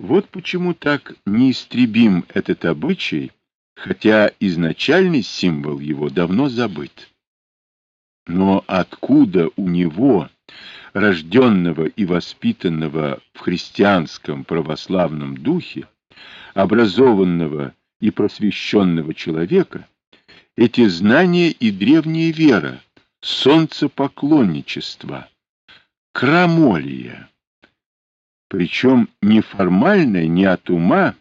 Вот почему так неистребим этот обычай, хотя изначальный символ его давно забыт. Но откуда у него, рожденного и воспитанного в христианском православном духе, образованного и просвещенного человека, эти знания и древняя вера, солнцепоклонничество, крамолия? Причем не формально, не от ума,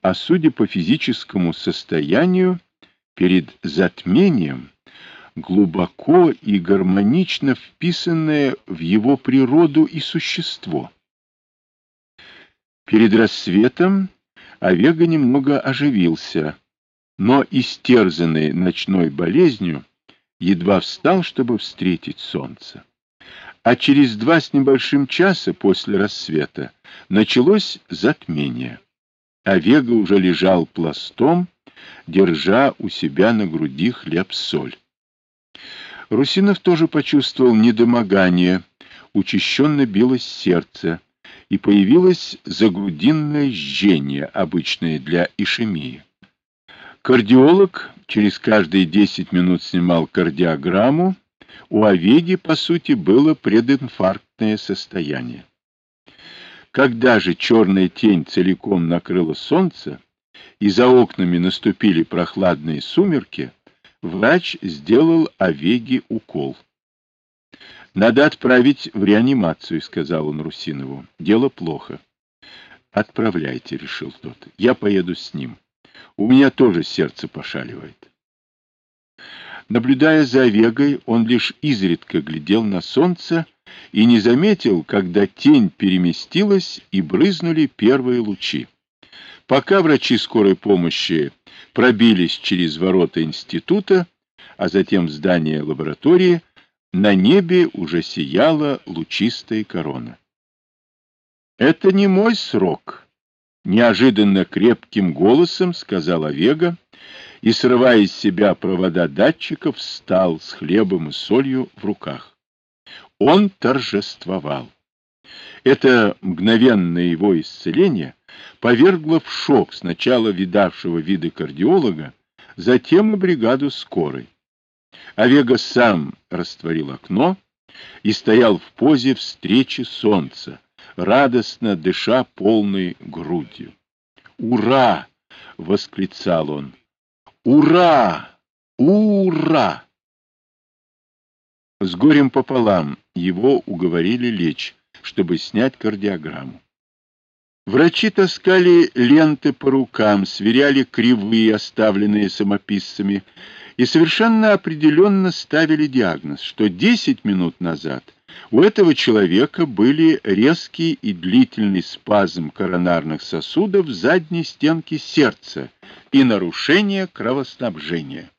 а судя по физическому состоянию, перед затмением, глубоко и гармонично вписанное в его природу и существо. Перед рассветом Овега немного оживился, но, истерзанный ночной болезнью, едва встал, чтобы встретить солнце а через два с небольшим часа после рассвета началось затмение. А Вега уже лежал пластом, держа у себя на груди хлеб-соль. Русинов тоже почувствовал недомогание, учащенно билось сердце, и появилось загрудинное жжение, обычное для ишемии. Кардиолог через каждые 10 минут снимал кардиограмму, у Овеги, по сути, было прединфарктное состояние. Когда же черная тень целиком накрыла солнце, и за окнами наступили прохладные сумерки, врач сделал Овеге укол. «Надо отправить в реанимацию», — сказал он Русинову. «Дело плохо». «Отправляйте», — решил тот. «Я поеду с ним. У меня тоже сердце пошаливает». Наблюдая за Овегой, он лишь изредка глядел на солнце и не заметил, когда тень переместилась и брызнули первые лучи. Пока врачи скорой помощи пробились через ворота института, а затем в здание лаборатории, на небе уже сияла лучистая корона. «Это не мой срок», — неожиданно крепким голосом сказал Овега, и, срывая из себя провода датчиков, встал с хлебом и солью в руках. Он торжествовал. Это мгновенное его исцеление повергло в шок сначала видавшего виды кардиолога, затем и бригаду скорой. Овега сам растворил окно и стоял в позе встречи солнца, радостно дыша полной грудью. «Ура!» — восклицал он. Ура! Ура! С горем пополам его уговорили лечь, чтобы снять кардиограмму. Врачи таскали ленты по рукам, сверяли кривые, оставленные самописцами, и совершенно определенно ставили диагноз, что 10 минут назад у этого человека были резкий и длительный спазм коронарных сосудов задней стенке сердца и нарушение кровоснабжения.